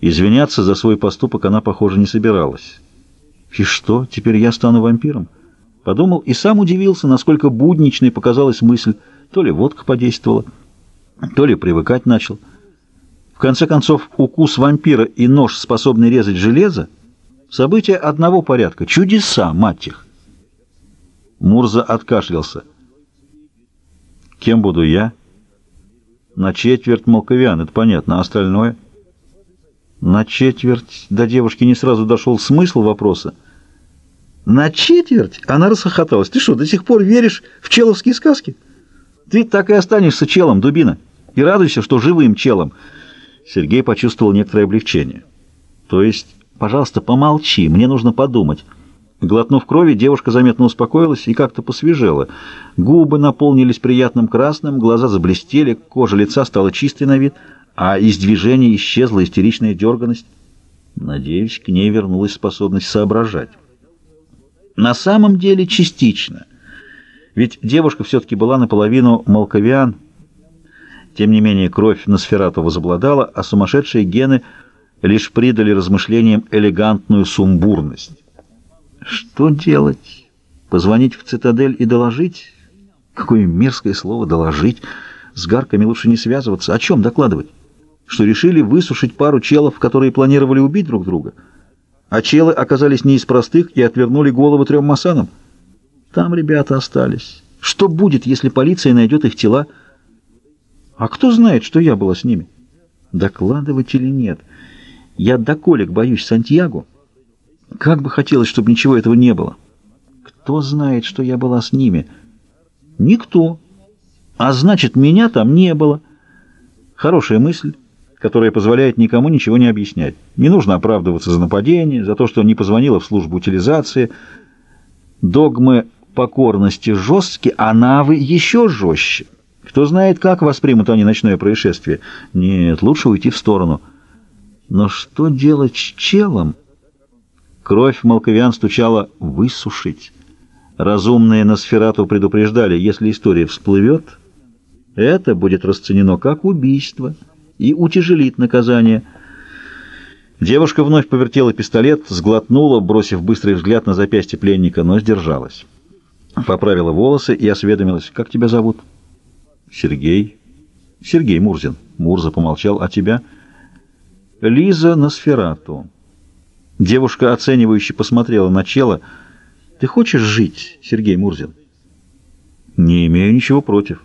Извиняться за свой поступок она, похоже, не собиралась. И что, теперь я стану вампиром? Подумал и сам удивился, насколько будничной показалась мысль. То ли водка подействовала, то ли привыкать начал. В конце концов, укус вампира и нож, способный резать железо, события одного порядка. Чудеса, мать их! Мурза откашлялся. Кем буду я? На четверть молковиан, это понятно, а остальное? На четверть до девушки не сразу дошел смысл вопроса. На четверть? Она расхохоталась. Ты что, до сих пор веришь в человские сказки? Ты так и останешься челом, дубина. И радуйся, что живым челом. Сергей почувствовал некоторое облегчение. То есть, пожалуйста, помолчи, мне нужно подумать. Глотнув крови, девушка заметно успокоилась и как-то посвежела. Губы наполнились приятным красным, глаза заблестели, кожа лица стала чистой на вид, а из движения исчезла истеричная дерганность. Надеюсь, к ней вернулась способность соображать. На самом деле частично. Ведь девушка все-таки была наполовину молковиан. Тем не менее, кровь Носферату возобладала, а сумасшедшие гены лишь придали размышлениям элегантную сумбурность. Что делать? Позвонить в цитадель и доложить? Какое мерзкое слово «доложить». С гарками лучше не связываться. О чем докладывать? Что решили высушить пару челов, которые планировали убить друг друга? А челы оказались не из простых и отвернули головы трем масанам? Там ребята остались. Что будет, если полиция найдет их тела? А кто знает, что я была с ними? Докладывать или нет? Я до колик боюсь Сантьяго. Как бы хотелось, чтобы ничего этого не было. Кто знает, что я была с ними? Никто. А значит, меня там не было. Хорошая мысль, которая позволяет никому ничего не объяснять. Не нужно оправдываться за нападение, за то, что не позвонила в службу утилизации. Догмы покорности жесткие, а навы еще жестче. Кто знает, как воспримут они ночное происшествие. Нет, лучше уйти в сторону. Но что делать с челом? Кровь молковян стучала «высушить». Разумные Носферату предупреждали, если история всплывет, это будет расценено как убийство и утяжелит наказание. Девушка вновь повертела пистолет, сглотнула, бросив быстрый взгляд на запястье пленника, но сдержалась. Поправила волосы и осведомилась. «Как тебя зовут?» «Сергей». «Сергей Мурзин». Мурза помолчал. «А тебя?» «Лиза Носферату». Девушка оценивающе посмотрела на чело. «Ты хочешь жить, Сергей Мурзин?» «Не имею ничего против».